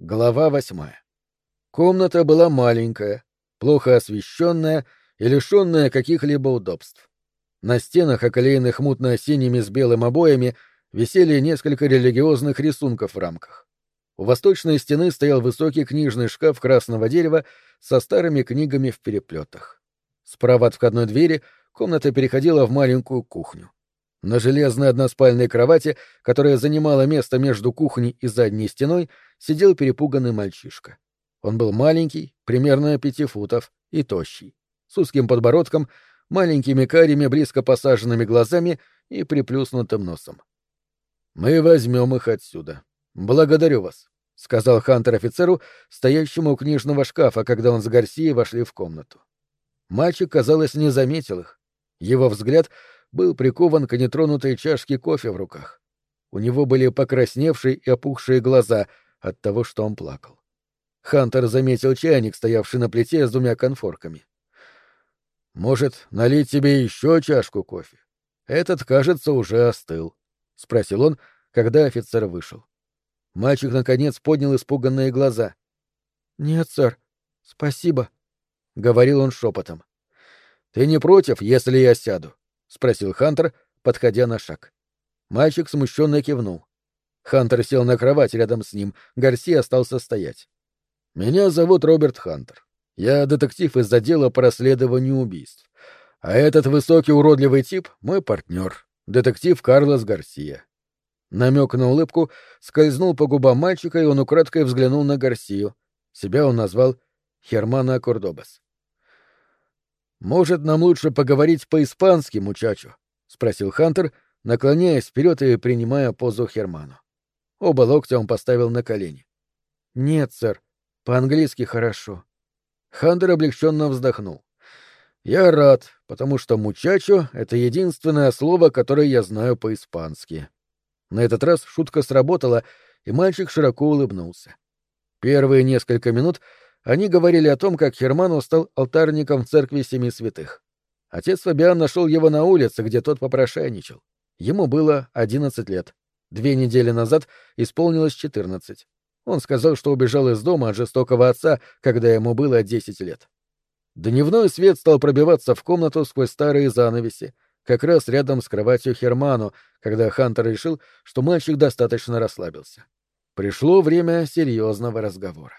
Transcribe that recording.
Глава восьмая. Комната была маленькая, плохо освещенная и лишенная каких-либо удобств. На стенах, оклеенных мутно-синими с белым обоями, висели несколько религиозных рисунков в рамках. У восточной стены стоял высокий книжный шкаф красного дерева со старыми книгами в переплетах. Справа от входной двери комната переходила в маленькую кухню. На железной односпальной кровати, которая занимала место между кухней и задней стеной, сидел перепуганный мальчишка. Он был маленький, примерно пяти футов, и тощий, с узким подбородком, маленькими карими близко посаженными глазами и приплюснутым носом. «Мы возьмем их отсюда. Благодарю вас», — сказал Хантер офицеру, стоящему у книжного шкафа, когда он с Гарсией вошли в комнату. Мальчик, казалось, не заметил их. Его взгляд был прикован к нетронутой чашке кофе в руках. У него были покрасневшие и опухшие глаза от того, что он плакал. Хантер заметил чайник, стоявший на плите с двумя конфорками. «Может, налить тебе еще чашку кофе? Этот, кажется, уже остыл», — спросил он, когда офицер вышел. Мальчик, наконец, поднял испуганные глаза. «Нет, сэр, спасибо», — говорил он шепотом. «Ты не против, если я сяду?» — спросил Хантер, подходя на шаг. Мальчик смущенно кивнул. Хантер сел на кровать рядом с ним, Гарси остался стоять. «Меня зовут Роберт Хантер. Я детектив из отдела по расследованию убийств. А этот высокий уродливый тип — мой партнер, детектив Карлос Гарсия». Намек на улыбку скользнул по губам мальчика, и он украдкой взглянул на Гарсию. Себя он назвал Хермана Кордобас. «Может, нам лучше поговорить по-испански, мучачо?» — спросил Хантер, наклоняясь вперед и принимая позу Херману. Оба локтя он поставил на колени. «Нет, сэр, по-английски хорошо». Хантер облегченно вздохнул. «Я рад, потому что мучачо — это единственное слово, которое я знаю по-испански». На этот раз шутка сработала, и мальчик широко улыбнулся. Первые несколько минут они говорили о том, как Херману стал алтарником в церкви Семи Святых. Отец Фабиан нашел его на улице, где тот попрошайничал. Ему было одиннадцать лет. Две недели назад исполнилось четырнадцать. Он сказал, что убежал из дома от жестокого отца, когда ему было десять лет. Дневной свет стал пробиваться в комнату сквозь старые занавеси, как раз рядом с кроватью Херману, когда Хантер решил, что мальчик достаточно расслабился. Пришло время серьезного разговора.